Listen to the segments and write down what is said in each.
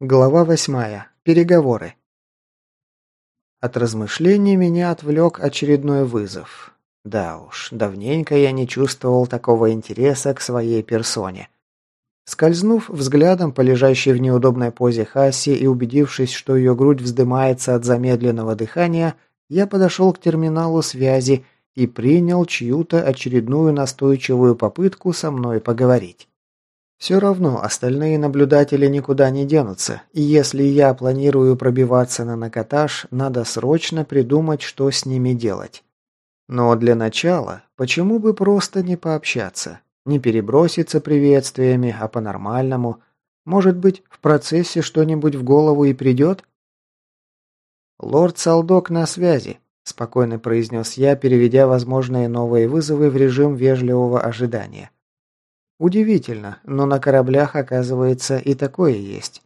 Глава восьмая. Переговоры. От размышлений меня отвлек очередной вызов. Да уж, давненько я не чувствовал такого интереса к своей персоне. Скользнув взглядом по лежащей в неудобной позе Хасси и убедившись, что ее грудь вздымается от замедленного дыхания, я подошел к терминалу связи и принял чью-то очередную настойчивую попытку со мной поговорить. Все равно остальные наблюдатели никуда не денутся, и если я планирую пробиваться на накатаж, надо срочно придумать, что с ними делать. Но для начала, почему бы просто не пообщаться? Не переброситься приветствиями, а по-нормальному. Может быть, в процессе что-нибудь в голову и придет? «Лорд Салдок на связи», – спокойно произнес я, переведя возможные новые вызовы в режим вежливого ожидания. Удивительно, но на кораблях, оказывается, и такое есть.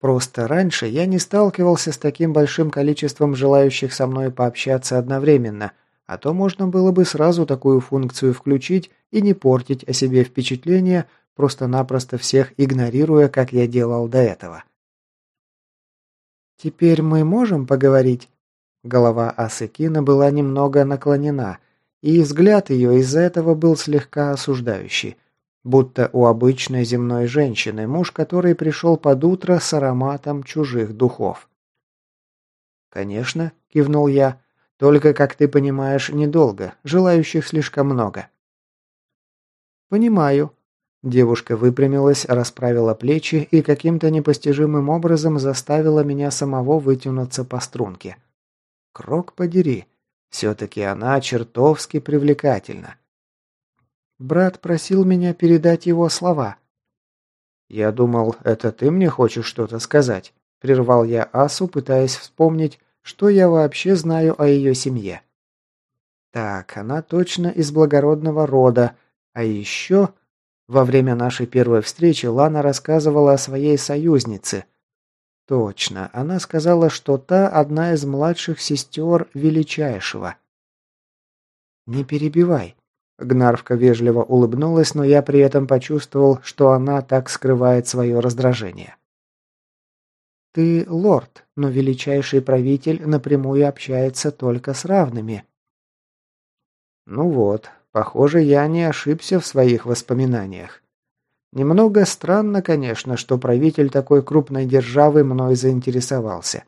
Просто раньше я не сталкивался с таким большим количеством желающих со мной пообщаться одновременно, а то можно было бы сразу такую функцию включить и не портить о себе впечатление, просто-напросто всех игнорируя, как я делал до этого. «Теперь мы можем поговорить?» Голова Асыкина была немного наклонена, и взгляд ее из-за этого был слегка осуждающий. Будто у обычной земной женщины, муж которой пришел под утро с ароматом чужих духов. «Конечно», — кивнул я, — «только, как ты понимаешь, недолго, желающих слишком много». «Понимаю». Девушка выпрямилась, расправила плечи и каким-то непостижимым образом заставила меня самого вытянуться по струнке. Крок подери. Все-таки она чертовски привлекательна. Брат просил меня передать его слова. «Я думал, это ты мне хочешь что-то сказать?» Прервал я Асу, пытаясь вспомнить, что я вообще знаю о ее семье. Так, она точно из благородного рода. А еще... Во время нашей первой встречи Лана рассказывала о своей союзнице. Точно, она сказала, что та одна из младших сестер Величайшего. «Не перебивай», Гнарвка вежливо улыбнулась, но я при этом почувствовал, что она так скрывает свое раздражение. «Ты лорд, но величайший правитель напрямую общается только с равными». «Ну вот, похоже, я не ошибся в своих воспоминаниях. Немного странно, конечно, что правитель такой крупной державы мной заинтересовался.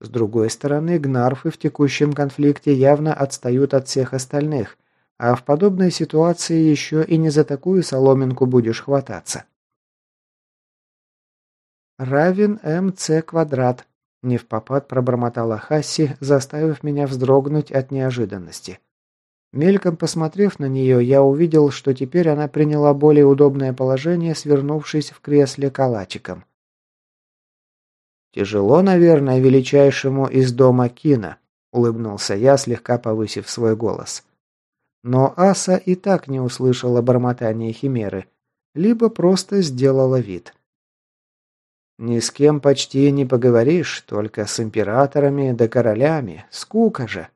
С другой стороны, гнарфы в текущем конфликте явно отстают от всех остальных» А в подобной ситуации еще и не за такую соломинку будешь хвататься. Равен МЦ квадрат. Не в попад пробормотала Хасси, заставив меня вздрогнуть от неожиданности. Мельком посмотрев на нее, я увидел, что теперь она приняла более удобное положение, свернувшись в кресле калачиком. «Тяжело, наверное, величайшему из дома Кина», — улыбнулся я, слегка повысив свой голос. Но Аса и так не услышала бормотания Химеры, либо просто сделала вид. «Ни с кем почти не поговоришь, только с императорами да королями. Скука же!»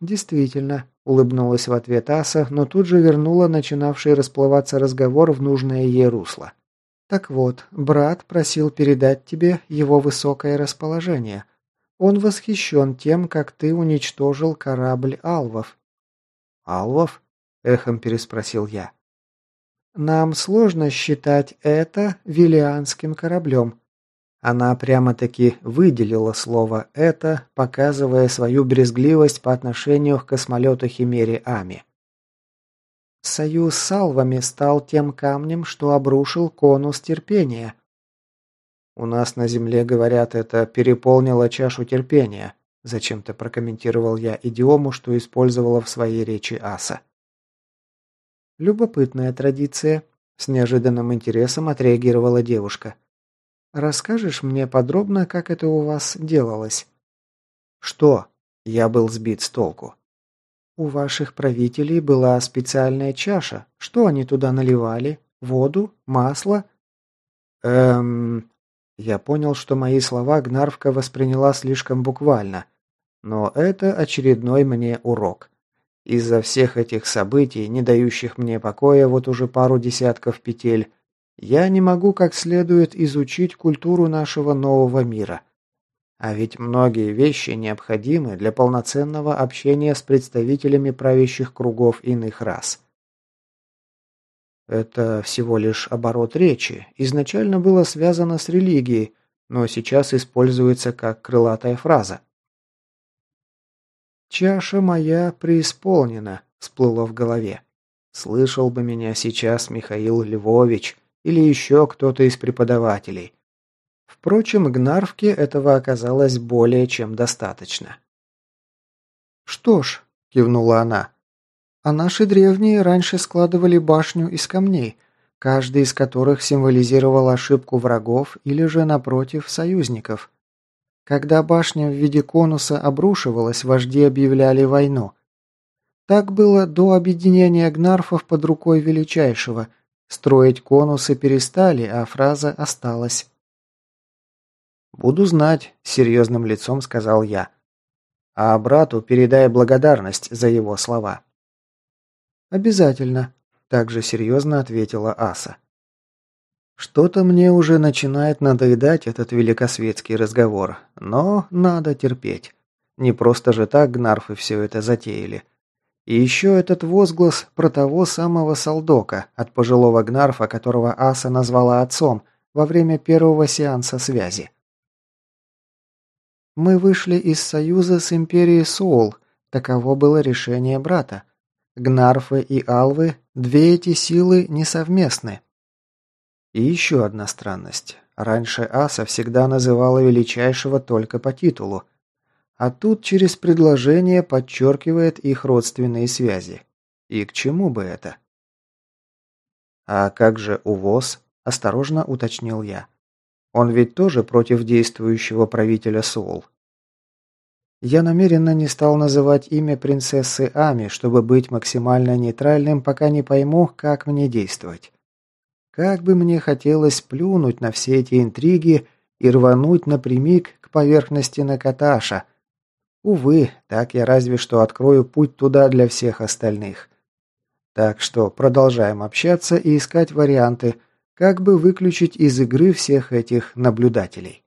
«Действительно», — улыбнулась в ответ Аса, но тут же вернула начинавший расплываться разговор в нужное ей русло. «Так вот, брат просил передать тебе его высокое расположение. Он восхищен тем, как ты уничтожил корабль Алвов. «Алвов?» – эхом переспросил я. «Нам сложно считать это велианским кораблем». Она прямо-таки выделила слово «это», показывая свою брезгливость по отношению к космолету Химере Ами. Союз с Алвами стал тем камнем, что обрушил конус терпения. «У нас на Земле, говорят, это переполнило чашу терпения», Зачем-то прокомментировал я идиому, что использовала в своей речи Аса. Любопытная традиция. С неожиданным интересом отреагировала девушка. Расскажешь мне подробно, как это у вас делалось? Что? Я был сбит с толку. У ваших правителей была специальная чаша. Что они туда наливали? Воду? Масло? Эм... Я понял, что мои слова Гнарвка восприняла слишком буквально. Но это очередной мне урок. Из-за всех этих событий, не дающих мне покоя вот уже пару десятков петель, Я не могу как следует изучить культуру нашего нового мира. А ведь многие вещи необходимы для полноценного общения с представителями правящих кругов иных рас. Это всего лишь оборот речи. Изначально было связано с религией, но сейчас используется как крылатая фраза. «Чаша моя преисполнена», – всплыло в голове. Слышал бы меня сейчас Михаил Львович или еще кто-то из преподавателей. Впрочем, Гнарвке этого оказалось более чем достаточно. «Что ж», – кивнула она, а наши древние раньше складывали башню из камней, каждый из которых символизировал ошибку врагов или же, напротив, союзников. Когда башня в виде конуса обрушивалась, вожди объявляли войну. Так было до объединения гнарфов под рукой Величайшего. Строить конусы перестали, а фраза осталась. «Буду знать», — серьезным лицом сказал я. «А брату передай благодарность за его слова». «Обязательно», – также серьезно ответила Аса. «Что-то мне уже начинает надоедать этот великосветский разговор, но надо терпеть. Не просто же так гнарфы все это затеяли. И еще этот возглас про того самого Салдока, от пожилого гнарфа, которого Аса назвала отцом, во время первого сеанса связи. «Мы вышли из союза с Империей Соул, таково было решение брата. Гнарфы и Алвы, две эти силы несовместны. И еще одна странность. Раньше Аса всегда называла Величайшего только по титулу, а тут через предложение подчеркивает их родственные связи. И к чему бы это? «А как же увоз?» – осторожно уточнил я. «Он ведь тоже против действующего правителя Соул». Я намеренно не стал называть имя принцессы Ами, чтобы быть максимально нейтральным, пока не пойму, как мне действовать. Как бы мне хотелось плюнуть на все эти интриги и рвануть напрямик к поверхности Накаташа. Увы, так я разве что открою путь туда для всех остальных. Так что продолжаем общаться и искать варианты, как бы выключить из игры всех этих наблюдателей.